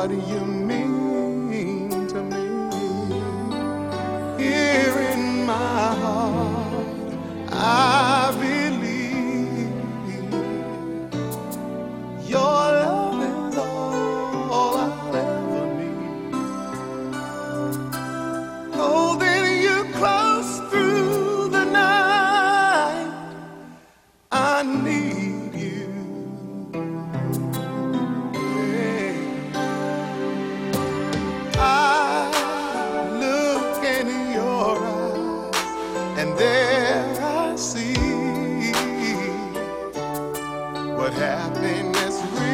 what do you mean What happiness really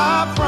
I promise.